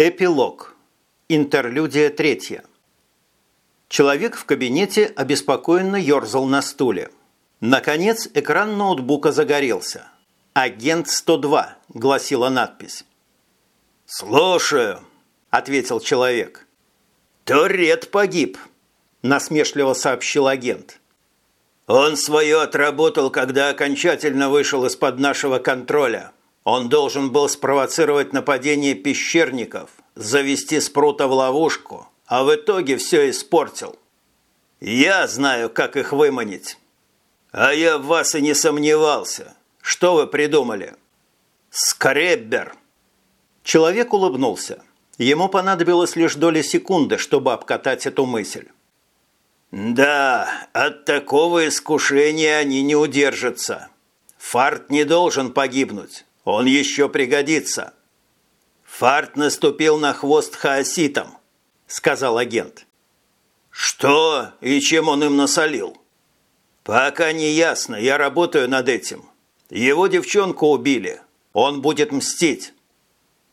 Эпилог. Интерлюдия третья. Человек в кабинете обеспокоенно ерзал на стуле. Наконец экран ноутбука загорелся. «Агент 102», – гласила надпись. «Слушаю», – ответил человек. «Торрет погиб», – насмешливо сообщил агент. «Он свое отработал, когда окончательно вышел из-под нашего контроля. Он должен был спровоцировать нападение пещерников, завести спрута в ловушку, а в итоге все испортил. Я знаю, как их выманить. А я в вас и не сомневался. Что вы придумали? Скреббер!» Человек улыбнулся. Ему понадобилось лишь доля секунды, чтобы обкатать эту мысль. «Да, от такого искушения они не удержатся. Фарт не должен погибнуть. Он еще пригодится». «Фарт наступил на хвост хаоситам», – сказал агент. «Что и чем он им насолил?» «Пока не ясно. Я работаю над этим. Его девчонку убили. Он будет мстить».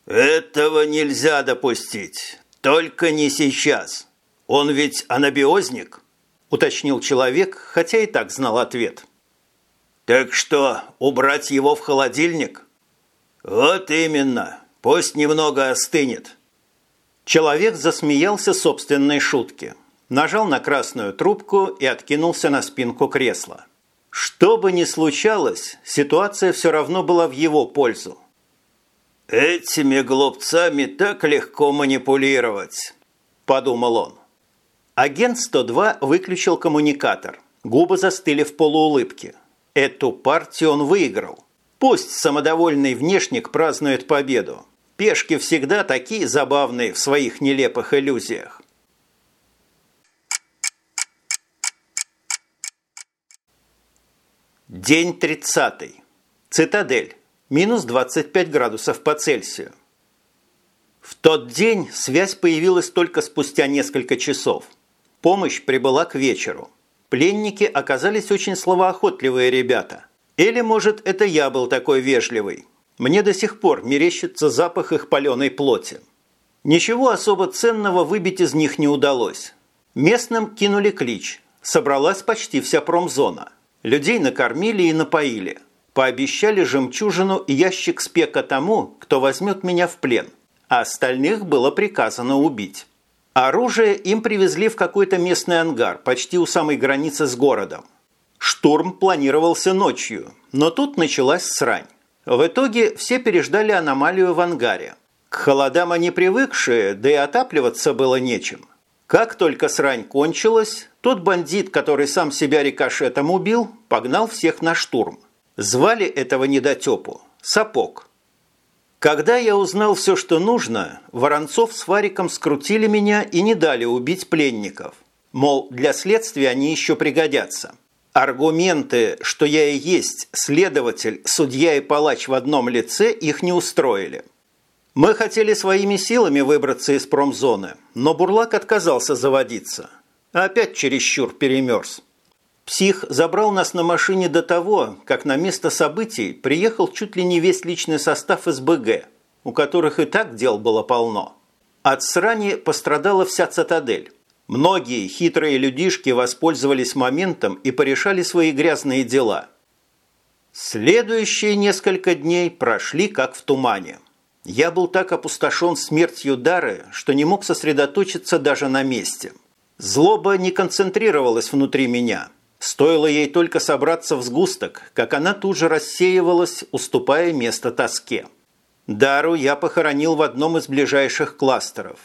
«Этого нельзя допустить. Только не сейчас. Он ведь анабиозник?» – уточнил человек, хотя и так знал ответ. «Так что, убрать его в холодильник?» «Вот именно. Пусть немного остынет». Человек засмеялся собственной шутке, нажал на красную трубку и откинулся на спинку кресла. Что бы ни случалось, ситуация все равно была в его пользу. «Этими глупцами так легко манипулировать», – подумал он. Агент 102 выключил коммуникатор. Губы застыли в полуулыбке. Эту партию он выиграл. Пусть самодовольный внешник празднует победу. Пешки всегда такие забавные в своих нелепых иллюзиях. День 30. Цитадель. Минус 25 градусов по Цельсию. В тот день связь появилась только спустя несколько часов. Помощь прибыла к вечеру. Пленники оказались очень словоохотливые ребята. Или, может, это я был такой вежливый. Мне до сих пор мерещится запах их паленой плоти. Ничего особо ценного выбить из них не удалось. Местным кинули клич. Собралась почти вся промзона. Людей накормили и напоили – Пообещали жемчужину и ящик спека тому, кто возьмет меня в плен, а остальных было приказано убить. Оружие им привезли в какой-то местный ангар, почти у самой границы с городом. Штурм планировался ночью, но тут началась срань. В итоге все переждали аномалию в ангаре. К холодам они привыкшие, да и отапливаться было нечем. Как только срань кончилась, тот бандит, который сам себя рикошетом убил, погнал всех на штурм. Звали этого недотепу Сапог. Когда я узнал все, что нужно, Воронцов с Фариком скрутили меня и не дали убить пленников. Мол, для следствия они еще пригодятся. Аргументы, что я и есть следователь, судья и палач в одном лице, их не устроили. Мы хотели своими силами выбраться из промзоны, но Бурлак отказался заводиться. Опять чересчур перемерз. Псих забрал нас на машине до того, как на место событий приехал чуть ли не весь личный состав СБГ, у которых и так дел было полно. От срани пострадала вся цитадель. Многие хитрые людишки воспользовались моментом и порешали свои грязные дела. Следующие несколько дней прошли как в тумане. Я был так опустошен смертью Дары, что не мог сосредоточиться даже на месте. Злоба не концентрировалась внутри меня – Стоило ей только собраться в сгусток, как она тут же рассеивалась, уступая место тоске. Дару я похоронил в одном из ближайших кластеров.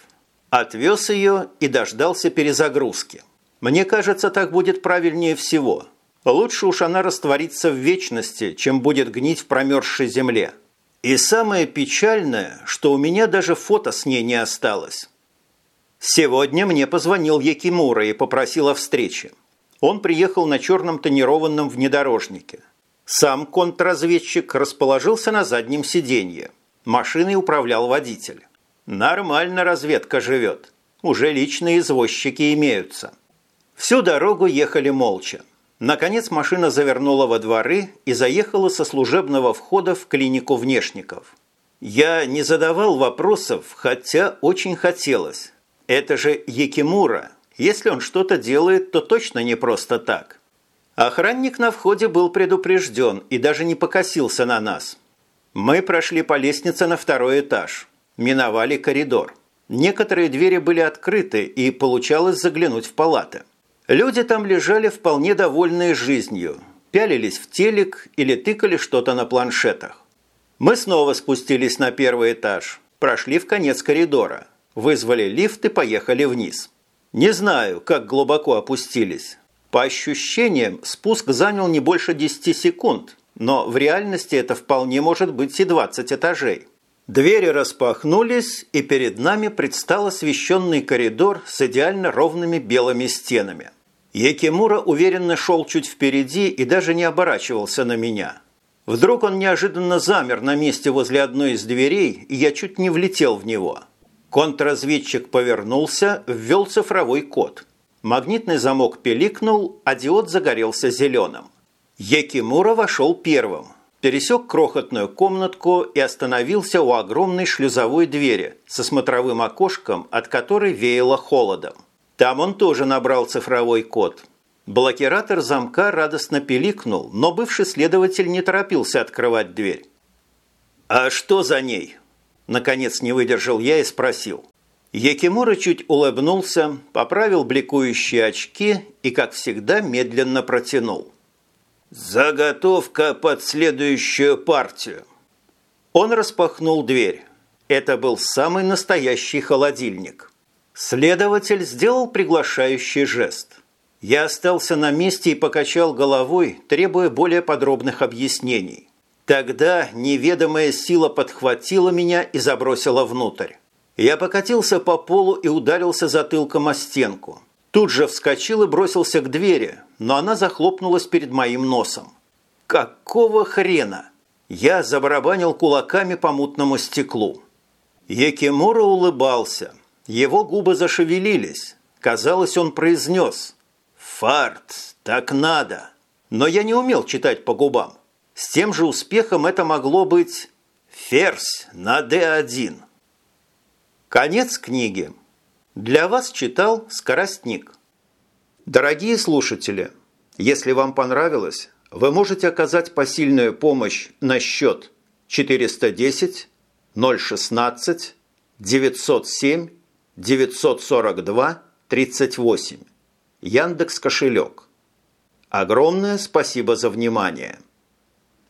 Отвез ее и дождался перезагрузки. Мне кажется, так будет правильнее всего. Лучше уж она растворится в вечности, чем будет гнить в промерзшей земле. И самое печальное, что у меня даже фото с ней не осталось. Сегодня мне позвонил Якимура и попросил о встрече. Он приехал на черном тонированном внедорожнике. Сам контрразведчик расположился на заднем сиденье. Машиной управлял водитель. Нормально разведка живет. Уже личные извозчики имеются. Всю дорогу ехали молча. Наконец машина завернула во дворы и заехала со служебного входа в клинику внешников. Я не задавал вопросов, хотя очень хотелось. Это же Якимура. Если он что-то делает, то точно не просто так. Охранник на входе был предупрежден и даже не покосился на нас. Мы прошли по лестнице на второй этаж. Миновали коридор. Некоторые двери были открыты, и получалось заглянуть в палаты. Люди там лежали вполне довольные жизнью, пялились в телек или тыкали что-то на планшетах. Мы снова спустились на первый этаж, прошли в конец коридора, вызвали лифт и поехали вниз. Не знаю, как глубоко опустились. По ощущениям, спуск занял не больше 10 секунд, но в реальности это вполне может быть и 20 этажей. Двери распахнулись, и перед нами предстал освещенный коридор с идеально ровными белыми стенами. Якимура уверенно шел чуть впереди и даже не оборачивался на меня. Вдруг он неожиданно замер на месте возле одной из дверей, и я чуть не влетел в него. Контрразведчик повернулся, ввел цифровой код. Магнитный замок пиликнул, а диод загорелся зеленым. Якимура вошел первым – пересек крохотную комнатку и остановился у огромной шлюзовой двери со смотровым окошком, от которой веяло холодом. Там он тоже набрал цифровой код. Блокиратор замка радостно пиликнул, но бывший следователь не торопился открывать дверь. «А что за ней?» Наконец не выдержал я и спросил. Якимура чуть улыбнулся, поправил бликующие очки и, как всегда, медленно протянул – «Заготовка под следующую партию». Он распахнул дверь. Это был самый настоящий холодильник. Следователь сделал приглашающий жест. Я остался на месте и покачал головой, требуя более подробных объяснений. Тогда неведомая сила подхватила меня и забросила внутрь. Я покатился по полу и ударился затылком о стенку. Тут же вскочил и бросился к двери, но она захлопнулась перед моим носом. Какого хрена? Я забарабанил кулаками по мутному стеклу. Якимура улыбался. Его губы зашевелились. Казалось, он произнес «Фарт, так надо». Но я не умел читать по губам. С тем же успехом это могло быть «Ферзь на D1». Конец книги. Для вас читал Скоростник. Дорогие слушатели, если вам понравилось, вы можете оказать посильную помощь на счет 410 016 907 942 38. Яндекс кошелек. Огромное спасибо за внимание.